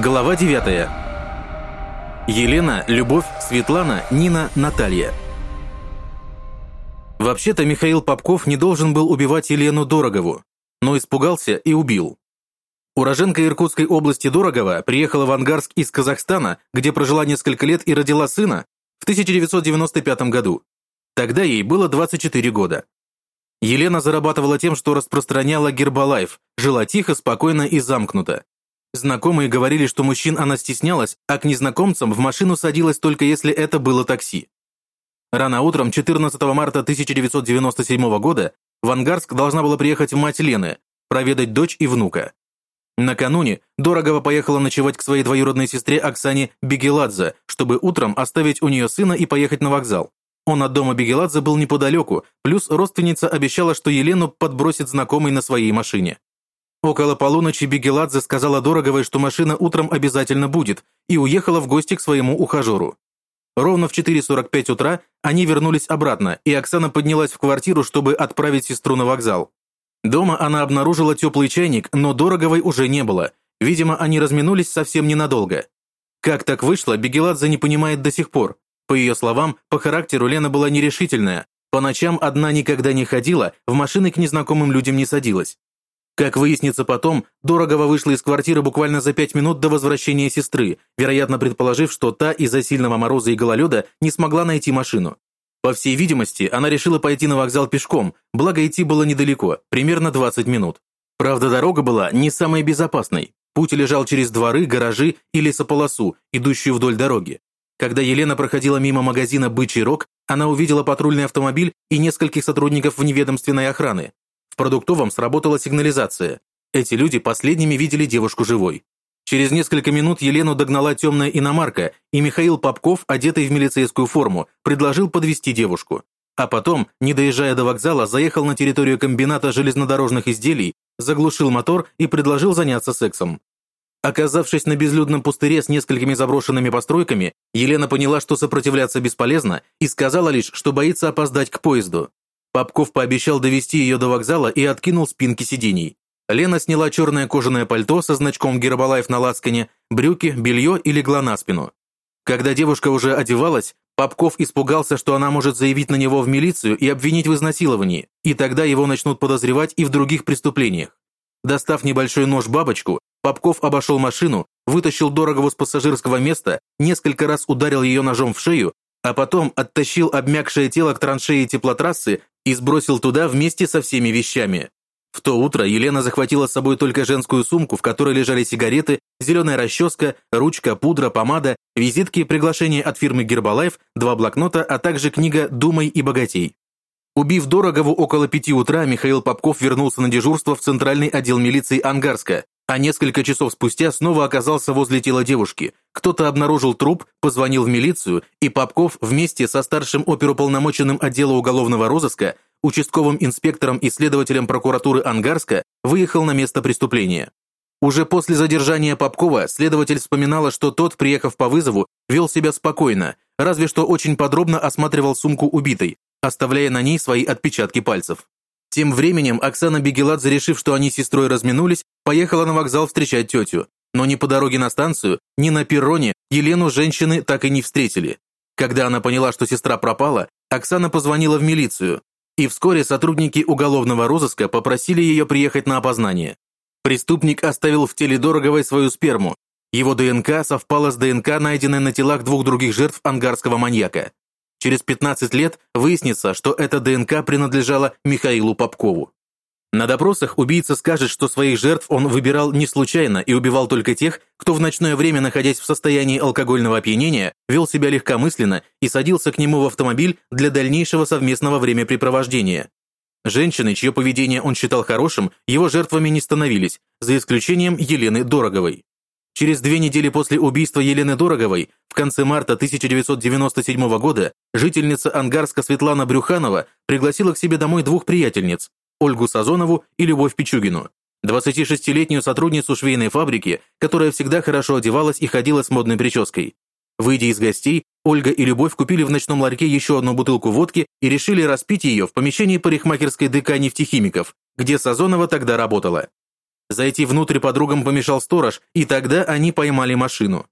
Глава 9. Елена, Любовь, Светлана, Нина, Наталья. Вообще-то Михаил Попков не должен был убивать Елену Дорогову, но испугался и убил. Уроженка Иркутской области Дорогова приехала в Ангарск из Казахстана, где прожила несколько лет и родила сына, в 1995 году. Тогда ей было 24 года. Елена зарабатывала тем, что распространяла гербалайф, жила тихо, спокойно и замкнуто. Знакомые говорили, что мужчин она стеснялась, а к незнакомцам в машину садилась только если это было такси. Рано утром 14 марта 1997 года в Ангарск должна была приехать мать Лены, проведать дочь и внука. Накануне Дорогова поехала ночевать к своей двоюродной сестре Оксане Бегеладзе, чтобы утром оставить у нее сына и поехать на вокзал. Он от дома Бегеладзе был неподалеку, плюс родственница обещала, что Елену подбросит знакомый на своей машине. Около полуночи Бегеладзе сказала Дороговой, что машина утром обязательно будет, и уехала в гости к своему ухажеру. Ровно в 4.45 утра они вернулись обратно, и Оксана поднялась в квартиру, чтобы отправить сестру на вокзал. Дома она обнаружила теплый чайник, но Дороговой уже не было. Видимо, они разминулись совсем ненадолго. Как так вышло, Бегеладзе не понимает до сих пор. По ее словам, по характеру Лена была нерешительная. По ночам одна никогда не ходила, в машины к незнакомым людям не садилась. Как выяснится потом, Дорогова вышла из квартиры буквально за пять минут до возвращения сестры, вероятно предположив, что та из-за сильного мороза и гололеда не смогла найти машину. По всей видимости, она решила пойти на вокзал пешком, благо идти было недалеко, примерно 20 минут. Правда, дорога была не самой безопасной. Путь лежал через дворы, гаражи и лесополосу, идущую вдоль дороги. Когда Елена проходила мимо магазина «Бычий рог», она увидела патрульный автомобиль и нескольких сотрудников вневедомственной охраны продуктовом сработала сигнализация. Эти люди последними видели девушку живой. Через несколько минут Елену догнала темная иномарка, и Михаил Попков, одетый в милицейскую форму, предложил подвести девушку. А потом, не доезжая до вокзала, заехал на территорию комбината железнодорожных изделий, заглушил мотор и предложил заняться сексом. Оказавшись на безлюдном пустыре с несколькими заброшенными постройками, Елена поняла, что сопротивляться бесполезно, и сказала лишь, что боится опоздать к поезду. Попков пообещал довести ее до вокзала и откинул спинки сидений. Лена сняла черное кожаное пальто со значком «Гербалайф» на лацкане, брюки, белье и легла на спину. Когда девушка уже одевалась, Попков испугался, что она может заявить на него в милицию и обвинить в изнасиловании, и тогда его начнут подозревать и в других преступлениях. Достав небольшой нож-бабочку, Попков обошел машину, вытащил Дорогову с пассажирского места, несколько раз ударил ее ножом в шею, а потом оттащил обмякшее тело к траншеи теплотрассы и сбросил туда вместе со всеми вещами. В то утро Елена захватила с собой только женскую сумку, в которой лежали сигареты, зеленая расческа, ручка, пудра, помада, визитки, приглашение от фирмы Гербалайф, два блокнота, а также книга «Думай и богатей». Убив Дорогову около пяти утра, Михаил Попков вернулся на дежурство в Центральный отдел милиции Ангарска, а несколько часов спустя снова оказался возле тела девушки. Кто-то обнаружил труп, позвонил в милицию, и Попков вместе со старшим оперуполномоченным отдела уголовного розыска, участковым инспектором и следователем прокуратуры Ангарска выехал на место преступления. Уже после задержания Попкова следователь вспоминала, что тот, приехав по вызову, вел себя спокойно, разве что очень подробно осматривал сумку убитой, оставляя на ней свои отпечатки пальцев. Тем временем Оксана Бегеладзе, решив, что они с сестрой разминулись, поехала на вокзал встречать тетю. Но ни по дороге на станцию, ни на перроне Елену женщины так и не встретили. Когда она поняла, что сестра пропала, Оксана позвонила в милицию, и вскоре сотрудники уголовного розыска попросили ее приехать на опознание. Преступник оставил в теле Дороговой свою сперму. Его ДНК совпала с ДНК, найденной на телах двух других жертв ангарского маньяка. Через 15 лет выяснится, что эта ДНК принадлежала Михаилу Попкову. На допросах убийца скажет, что своих жертв он выбирал не случайно и убивал только тех, кто в ночное время, находясь в состоянии алкогольного опьянения, вел себя легкомысленно и садился к нему в автомобиль для дальнейшего совместного времяпрепровождения. Женщины, чье поведение он считал хорошим, его жертвами не становились, за исключением Елены Дороговой. Через две недели после убийства Елены Дороговой, в конце марта 1997 года, жительница Ангарска Светлана Брюханова пригласила к себе домой двух приятельниц – Ольгу Сазонову и Любовь Пичугину. 26-летнюю сотрудницу швейной фабрики, которая всегда хорошо одевалась и ходила с модной прической. Выйдя из гостей, Ольга и Любовь купили в ночном ларьке еще одну бутылку водки и решили распить ее в помещении парикмахерской ДК нефтехимиков, где Сазонова тогда работала. Зайти внутрь подругам помешал сторож, и тогда они поймали машину.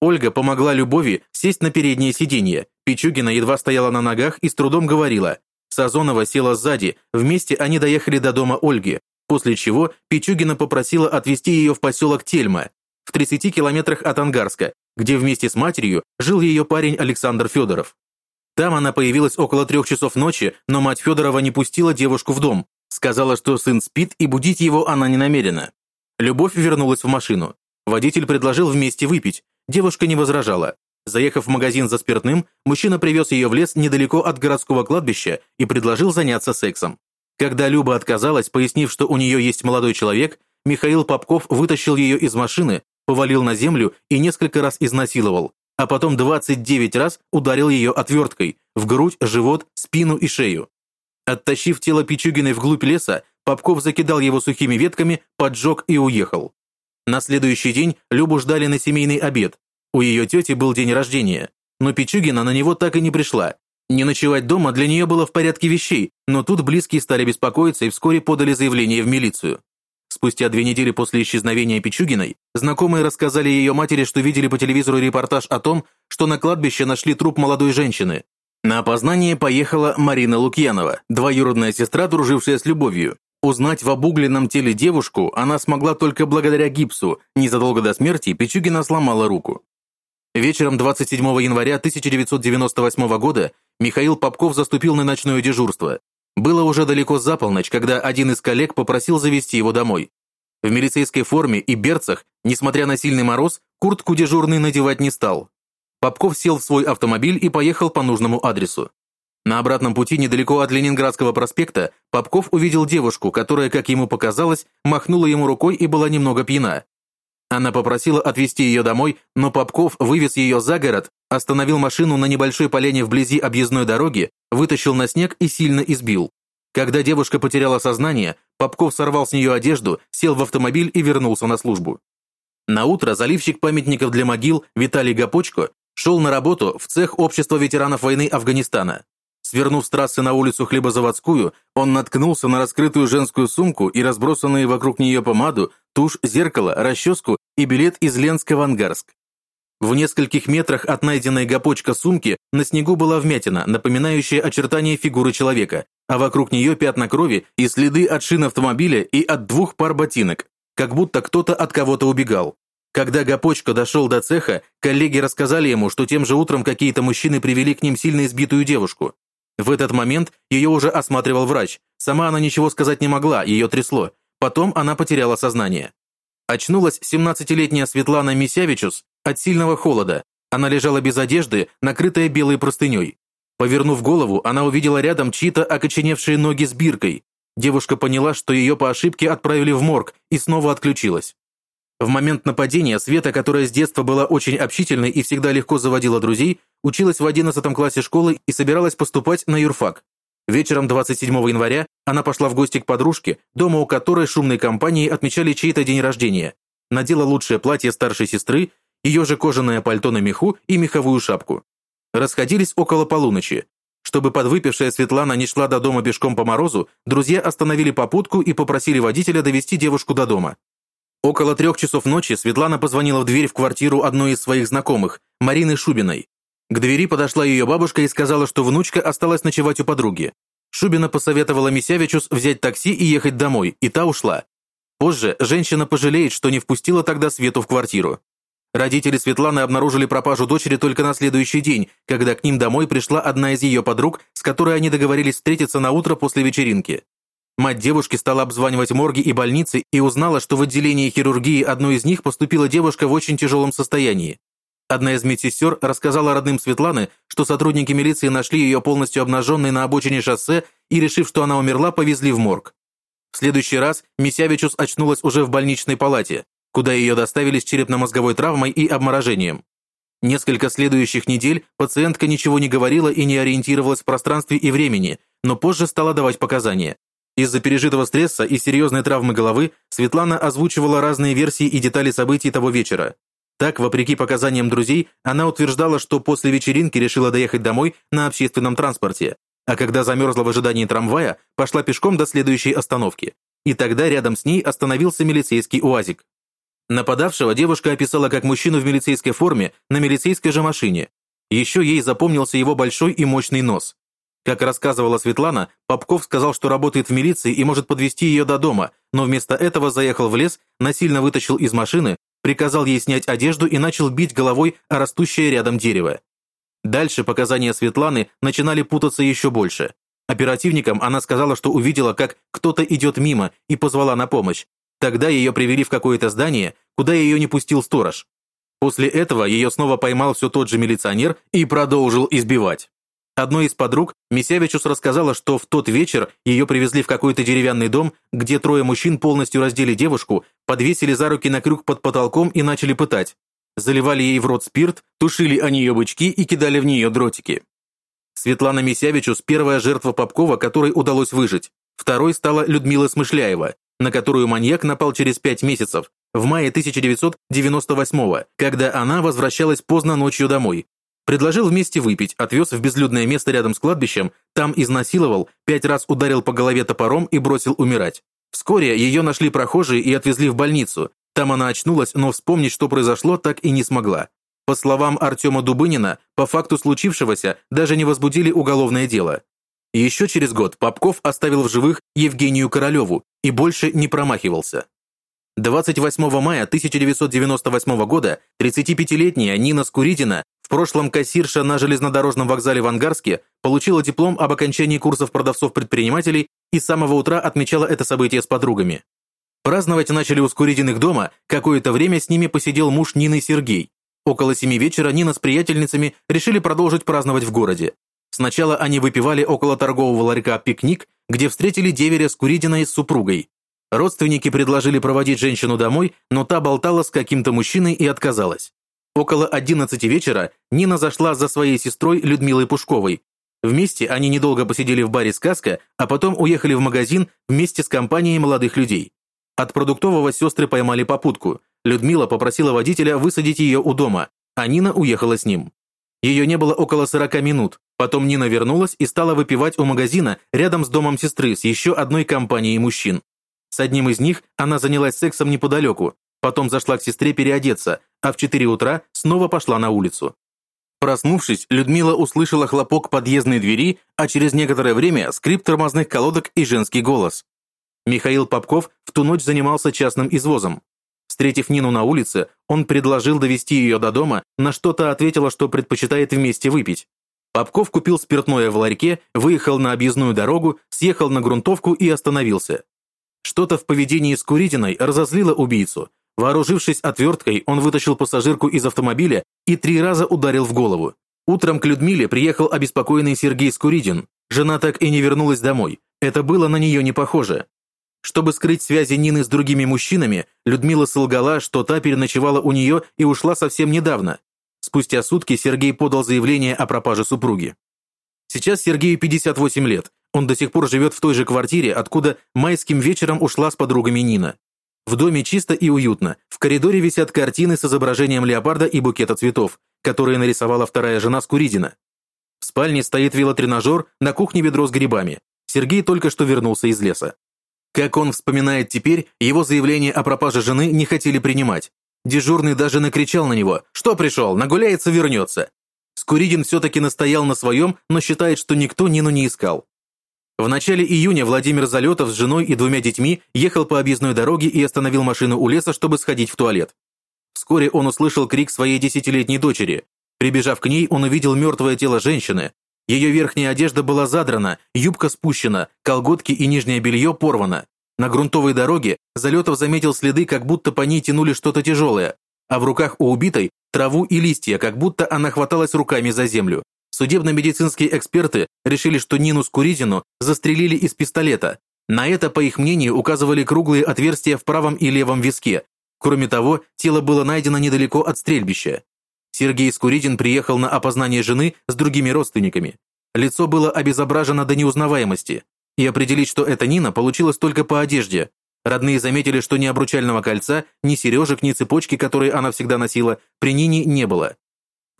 Ольга помогла Любови сесть на переднее сиденье. Пичугина едва стояла на ногах и с трудом говорила. Сазонова села сзади, вместе они доехали до дома Ольги, после чего Пичугина попросила отвезти ее в поселок Тельма, в 30 километрах от Ангарска, где вместе с матерью жил ее парень Александр Федоров. Там она появилась около трех часов ночи, но мать Федорова не пустила девушку в дом, сказала, что сын спит и будить его она не намерена. Любовь вернулась в машину. Водитель предложил вместе выпить, девушка не возражала. Заехав в магазин за спиртным, мужчина привез ее в лес недалеко от городского кладбища и предложил заняться сексом. Когда Люба отказалась, пояснив, что у нее есть молодой человек, Михаил Попков вытащил ее из машины, повалил на землю и несколько раз изнасиловал, а потом 29 раз ударил ее отверткой в грудь, живот, спину и шею. Оттащив тело Пичугиной вглубь леса, Попков закидал его сухими ветками, поджег и уехал. На следующий день Любу ждали на семейный обед. У ее тети был день рождения, но Пичугина на него так и не пришла. Не ночевать дома для нее было в порядке вещей, но тут близкие стали беспокоиться и вскоре подали заявление в милицию. Спустя две недели после исчезновения Пичугиной, знакомые рассказали ее матери, что видели по телевизору репортаж о том, что на кладбище нашли труп молодой женщины. На опознание поехала Марина Лукьянова, двоюродная сестра, дружившая с Любовью. Узнать в обугленном теле девушку она смогла только благодаря гипсу. Незадолго до смерти Пичугина сломала руку. Вечером 27 января 1998 года Михаил Попков заступил на ночное дежурство. Было уже далеко за полночь, когда один из коллег попросил завести его домой. В милицейской форме и берцах, несмотря на сильный мороз, куртку дежурный надевать не стал. Попков сел в свой автомобиль и поехал по нужному адресу. На обратном пути недалеко от Ленинградского проспекта Попков увидел девушку, которая, как ему показалось, махнула ему рукой и была немного пьяна. Она попросила отвезти ее домой, но Попков вывез ее за город, остановил машину на небольшой полене вблизи объездной дороги, вытащил на снег и сильно избил. Когда девушка потеряла сознание, Попков сорвал с нее одежду, сел в автомобиль и вернулся на службу. На утро заливщик памятников для могил Виталий Гапочко шел на работу в цех Общества ветеранов войны Афганистана. Свернув с трассы на улицу Хлебозаводскую, он наткнулся на раскрытую женскую сумку и разбросанные вокруг нее помаду, тушь, зеркало, расческу и билет из Ленска в Ангарск. В нескольких метрах от найденной гопочка сумки на снегу была вмятина, напоминающая очертания фигуры человека, а вокруг нее пятна крови и следы от шин автомобиля и от двух пар ботинок, как будто кто-то от кого-то убегал. Когда Гапочка дошел до цеха, коллеги рассказали ему, что тем же утром какие-то мужчины привели к ним сильно избитую девушку. В этот момент ее уже осматривал врач. Сама она ничего сказать не могла, ее трясло. Потом она потеряла сознание. Очнулась 17-летняя Светлана Мисявичус от сильного холода. Она лежала без одежды, накрытая белой простыней. Повернув голову, она увидела рядом чьи-то окоченевшие ноги с биркой. Девушка поняла, что ее по ошибке отправили в морг, и снова отключилась. В момент нападения Света, которая с детства была очень общительной и всегда легко заводила друзей, училась в 11 классе школы и собиралась поступать на юрфак. Вечером 27 января она пошла в гости к подружке, дома у которой шумной компанией отмечали чей-то день рождения. Надела лучшее платье старшей сестры, ее же кожаное пальто на меху и меховую шапку. Расходились около полуночи. Чтобы подвыпившая Светлана не шла до дома пешком по морозу, друзья остановили попутку и попросили водителя довести девушку до дома. Около трех часов ночи Светлана позвонила в дверь в квартиру одной из своих знакомых, Марины Шубиной. К двери подошла ее бабушка и сказала, что внучка осталась ночевать у подруги. Шубина посоветовала Мисявичус взять такси и ехать домой, и та ушла. Позже женщина пожалеет, что не впустила тогда Свету в квартиру. Родители Светланы обнаружили пропажу дочери только на следующий день, когда к ним домой пришла одна из ее подруг, с которой они договорились встретиться на утро после вечеринки. Мать девушки стала обзванивать морги и больницы и узнала, что в отделении хирургии одной из них поступила девушка в очень тяжелом состоянии. Одна из медсестер рассказала родным Светланы, что сотрудники милиции нашли ее полностью обнаженной на обочине шоссе и, решив, что она умерла, повезли в морг. В следующий раз Мисявичус очнулась уже в больничной палате, куда ее доставили с черепно-мозговой травмой и обморожением. Несколько следующих недель пациентка ничего не говорила и не ориентировалась в пространстве и времени, но позже стала давать показания. Из-за пережитого стресса и серьезной травмы головы Светлана озвучивала разные версии и детали событий того вечера. Так, вопреки показаниям друзей, она утверждала, что после вечеринки решила доехать домой на общественном транспорте, а когда замерзла в ожидании трамвая, пошла пешком до следующей остановки. и тогда рядом с ней остановился милицейский УАЗик. Нападавшего девушка описала как мужчину в милицейской форме на милицейской же машине. Еще ей запомнился его большой и мощный нос. Как рассказывала Светлана, Попков сказал, что работает в милиции и может подвести ее до дома, но вместо этого заехал в лес, насильно вытащил из машины, приказал ей снять одежду и начал бить головой о растущее рядом дерево. Дальше показания Светланы начинали путаться еще больше. Оперативникам она сказала, что увидела, как кто-то идет мимо и позвала на помощь. Тогда ее привели в какое-то здание, куда ее не пустил сторож. После этого ее снова поймал все тот же милиционер и продолжил избивать. Одной из подруг Мисявичус рассказала, что в тот вечер ее привезли в какой-то деревянный дом, где трое мужчин полностью раздели девушку, подвесили за руки на крюк под потолком и начали пытать. Заливали ей в рот спирт, тушили они ее бычки и кидали в нее дротики. Светлана Мисявичус – первая жертва Попкова, которой удалось выжить. Второй стала Людмила Смышляева, на которую маньяк напал через пять месяцев, в мае 1998 когда она возвращалась поздно ночью домой. Предложил вместе выпить, отвез в безлюдное место рядом с кладбищем, там изнасиловал, пять раз ударил по голове топором и бросил умирать. Вскоре ее нашли прохожие и отвезли в больницу. Там она очнулась, но вспомнить, что произошло, так и не смогла. По словам Артема Дубынина, по факту случившегося даже не возбудили уголовное дело. Еще через год Попков оставил в живых Евгению Королеву и больше не промахивался. 28 мая 1998 года 35-летняя Нина Скуридина, прошлом кассирша на железнодорожном вокзале в Ангарске, получила диплом об окончании курсов продавцов-предпринимателей и с самого утра отмечала это событие с подругами. Праздновать начали у Скуридиных дома, какое-то время с ними посидел муж Нины Сергей. Около семи вечера Нина с приятельницами решили продолжить праздновать в городе. Сначала они выпивали около торгового ларька «Пикник», где встретили деверя Скуридиной с супругой. Родственники предложили проводить женщину домой, но та болтала с каким-то мужчиной и отказалась. Около 11 вечера Нина зашла за своей сестрой Людмилой Пушковой. Вместе они недолго посидели в баре «Сказка», а потом уехали в магазин вместе с компанией молодых людей. От продуктового сестры поймали попутку. Людмила попросила водителя высадить ее у дома, а Нина уехала с ним. Ее не было около 40 минут. Потом Нина вернулась и стала выпивать у магазина рядом с домом сестры с еще одной компанией мужчин. С одним из них она занялась сексом неподалеку, потом зашла к сестре переодеться, а в 4 утра снова пошла на улицу. Проснувшись, Людмила услышала хлопок подъездной двери, а через некоторое время скрип тормозных колодок и женский голос. Михаил Попков в ту ночь занимался частным извозом. Встретив Нину на улице, он предложил довести ее до дома, на что-то ответила, что предпочитает вместе выпить. Попков купил спиртное в ларьке, выехал на объездную дорогу, съехал на грунтовку и остановился. Что-то в поведении Скуритиной разозлило убийцу. Вооружившись отверткой, он вытащил пассажирку из автомобиля и три раза ударил в голову. Утром к Людмиле приехал обеспокоенный Сергей Скуридин. Жена так и не вернулась домой. Это было на нее не похоже. Чтобы скрыть связи Нины с другими мужчинами, Людмила солгала, что та переночевала у нее и ушла совсем недавно. Спустя сутки Сергей подал заявление о пропаже супруги. Сейчас Сергею 58 лет. Он до сих пор живет в той же квартире, откуда майским вечером ушла с подругами Нина. В доме чисто и уютно. В коридоре висят картины с изображением леопарда и букета цветов, которые нарисовала вторая жена Скуридина. В спальне стоит велотренажер, на кухне ведро с грибами. Сергей только что вернулся из леса. Как он вспоминает теперь, его заявление о пропаже жены не хотели принимать. Дежурный даже накричал на него «Что пришел? Нагуляется, вернется». Скуридин все-таки настоял на своем, но считает, что никто Нину не искал. В начале июня Владимир Залетов с женой и двумя детьми ехал по объездной дороге и остановил машину у леса, чтобы сходить в туалет. Вскоре он услышал крик своей десятилетней дочери. Прибежав к ней, он увидел мертвое тело женщины. Ее верхняя одежда была задрана, юбка спущена, колготки и нижнее белье порвано. На грунтовой дороге Залетов заметил следы, как будто по ней тянули что-то тяжелое, а в руках у убитой траву и листья, как будто она хваталась руками за землю. Судебно-медицинские эксперты решили, что Нину Скуритину застрелили из пистолета. На это, по их мнению, указывали круглые отверстия в правом и левом виске. Кроме того, тело было найдено недалеко от стрельбища. Сергей Скуритин приехал на опознание жены с другими родственниками. Лицо было обезображено до неузнаваемости. И определить, что это Нина, получилось только по одежде. Родные заметили, что ни обручального кольца, ни сережек, ни цепочки, которые она всегда носила, при Нине не было.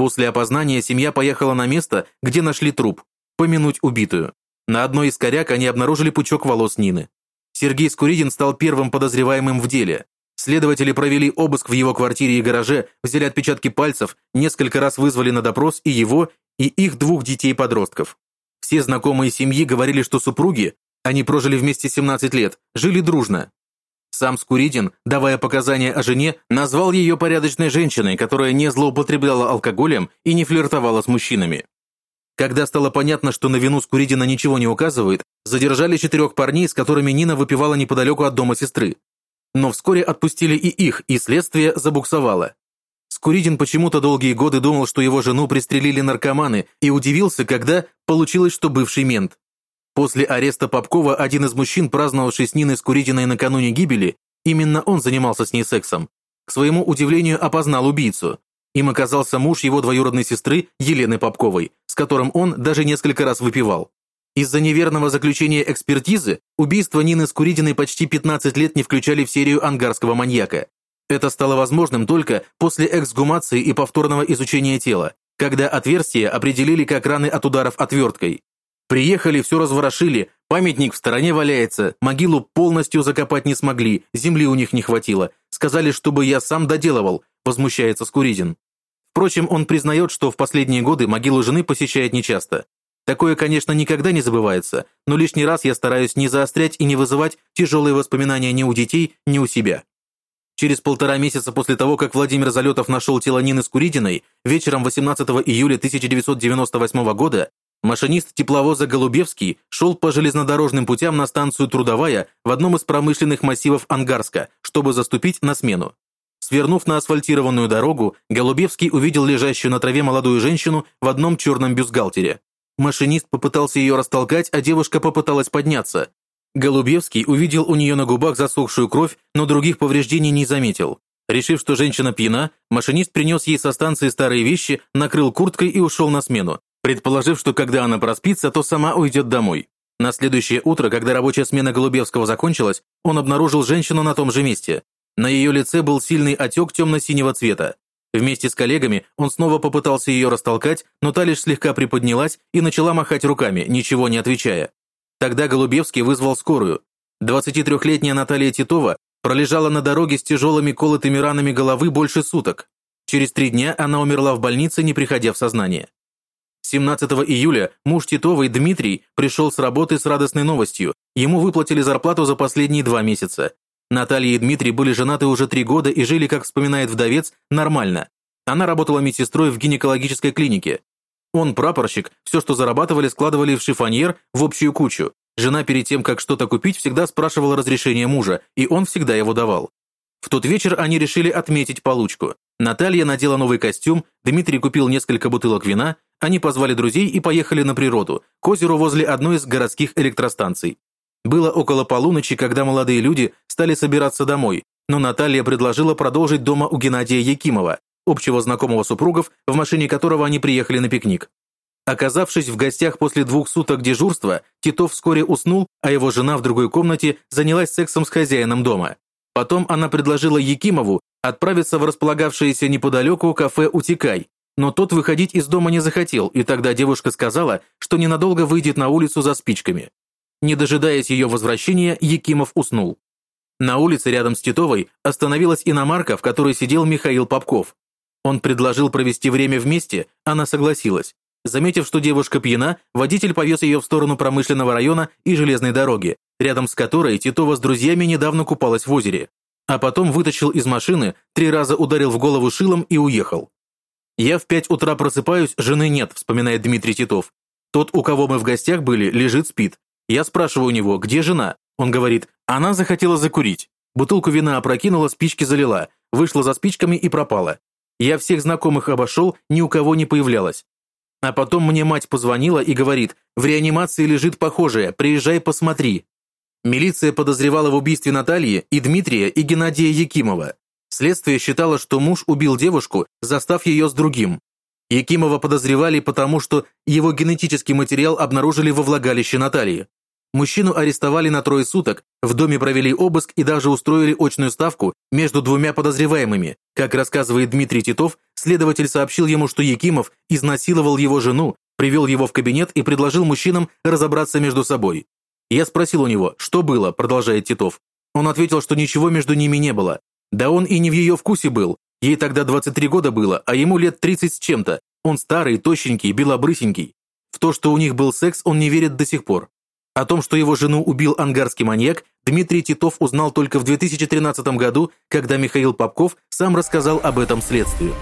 После опознания семья поехала на место, где нашли труп, помянуть убитую. На одной из коряк они обнаружили пучок волос Нины. Сергей Скуридин стал первым подозреваемым в деле. Следователи провели обыск в его квартире и гараже, взяли отпечатки пальцев, несколько раз вызвали на допрос и его, и их двух детей-подростков. Все знакомые семьи говорили, что супруги, они прожили вместе 17 лет, жили дружно. Сам Скуридин, давая показания о жене, назвал ее порядочной женщиной, которая не злоупотребляла алкоголем и не флиртовала с мужчинами. Когда стало понятно, что на вину Скуридина ничего не указывает, задержали четырех парней, с которыми Нина выпивала неподалеку от дома сестры. Но вскоре отпустили и их, и следствие забуксовало. Скуридин почему-то долгие годы думал, что его жену пристрелили наркоманы, и удивился, когда получилось, что бывший мент. После ареста Попкова один из мужчин, праздновавший с Ниной Скуридиной накануне гибели, именно он занимался с ней сексом. К своему удивлению опознал убийцу. Им оказался муж его двоюродной сестры Елены Попковой, с которым он даже несколько раз выпивал. Из-за неверного заключения экспертизы убийство Нины Скуридиной почти 15 лет не включали в серию ангарского маньяка. Это стало возможным только после эксгумации и повторного изучения тела, когда отверстия определили как раны от ударов отверткой. Приехали, все разворошили, памятник в стороне валяется, могилу полностью закопать не смогли, земли у них не хватило. Сказали, чтобы я сам доделывал, возмущается Скуридин. Впрочем, он признает, что в последние годы могилу жены посещает нечасто. Такое, конечно, никогда не забывается, но лишний раз я стараюсь не заострять и не вызывать тяжелые воспоминания ни у детей, ни у себя. Через полтора месяца после того, как Владимир Залетов нашел тело Нины Скуридиной, вечером 18 июля 1998 года машинист тепловоза «Голубевский» шел по железнодорожным путям на станцию Трудовая в одном из промышленных массивов Ангарска, чтобы заступить на смену. Свернув на асфальтированную дорогу, Голубевский увидел лежащую на траве молодую женщину в одном черном бюстгальтере. Машинист попытался ее растолкать, а девушка попыталась подняться. Голубевский увидел у нее на губах засохшую кровь, но других повреждений не заметил. Решив, что женщина пьяна, машинист принес ей со станции старые вещи, накрыл курткой и ушел на смену, предположив, что когда она проспится, то сама уйдет домой. На следующее утро, когда рабочая смена Голубевского закончилась, он обнаружил женщину на том же месте. На ее лице был сильный отек темно-синего цвета. Вместе с коллегами он снова попытался ее растолкать, но та лишь слегка приподнялась и начала махать руками, ничего не отвечая. Тогда Голубевский вызвал скорую. 23-летняя Наталья Титова пролежала на дороге с тяжелыми колотыми ранами головы больше суток. Через три дня она умерла в больнице, не приходя в сознание. 17 июля муж Титовой, Дмитрий, пришел с работы с радостной новостью. Ему выплатили зарплату за последние два месяца. Наталья и Дмитрий были женаты уже три года и жили, как вспоминает вдовец, нормально. Она работала медсестрой в гинекологической клинике. Он прапорщик, все, что зарабатывали, складывали в шифоньер в общую кучу. Жена перед тем, как что-то купить, всегда спрашивала разрешение мужа, и он всегда его давал. В тот вечер они решили отметить получку. Наталья надела новый костюм, Дмитрий купил несколько бутылок вина, они позвали друзей и поехали на природу, к озеру возле одной из городских электростанций. Было около полуночи, когда молодые люди стали собираться домой, но Наталья предложила продолжить дома у Геннадия Якимова, общего знакомого супругов, в машине которого они приехали на пикник. Оказавшись в гостях после двух суток дежурства, Титов вскоре уснул, а его жена в другой комнате занялась сексом с хозяином дома. Потом она предложила Якимову отправиться в располагавшееся неподалеку кафе «Утекай», но тот выходить из дома не захотел, и тогда девушка сказала, что ненадолго выйдет на улицу за спичками. Не дожидаясь ее возвращения, Якимов уснул. На улице рядом с Титовой остановилась иномарка, в которой сидел Михаил Попков. Он предложил провести время вместе, она согласилась. Заметив, что девушка пьяна, водитель повез ее в сторону промышленного района и железной дороги, рядом с которой Титова с друзьями недавно купалась в озере. А потом вытащил из машины, три раза ударил в голову шилом и уехал. «Я в пять утра просыпаюсь, жены нет», вспоминает Дмитрий Титов. «Тот, у кого мы в гостях были, лежит, спит. Я спрашиваю у него, где жена? Он говорит, она захотела закурить. Бутылку вина опрокинула, спички залила, вышла за спичками и пропала. Я всех знакомых обошел, ни у кого не появлялась. А потом мне мать позвонила и говорит, в реанимации лежит похожая, приезжай посмотри. Милиция подозревала в убийстве Натальи и Дмитрия и Геннадия Якимова. Следствие считало, что муж убил девушку, застав ее с другим. Якимова подозревали потому, что его генетический материал обнаружили во влагалище Натальи. Мужчину арестовали на трое суток, в доме провели обыск и даже устроили очную ставку между двумя подозреваемыми. Как рассказывает Дмитрий Титов, следователь сообщил ему, что Якимов изнасиловал его жену, привел его в кабинет и предложил мужчинам разобраться между собой. Я спросил у него, что было, продолжает Титов. Он ответил, что ничего между ними не было. Да он и не в ее вкусе был. Ей тогда 23 года было, а ему лет 30 с чем-то. Он старый, тощенький, белобрысенький. В то, что у них был секс, он не верит до сих пор. О том, что его жену убил ангарский маньяк, Дмитрий Титов узнал только в 2013 году, когда Михаил Попков сам рассказал об этом следствию.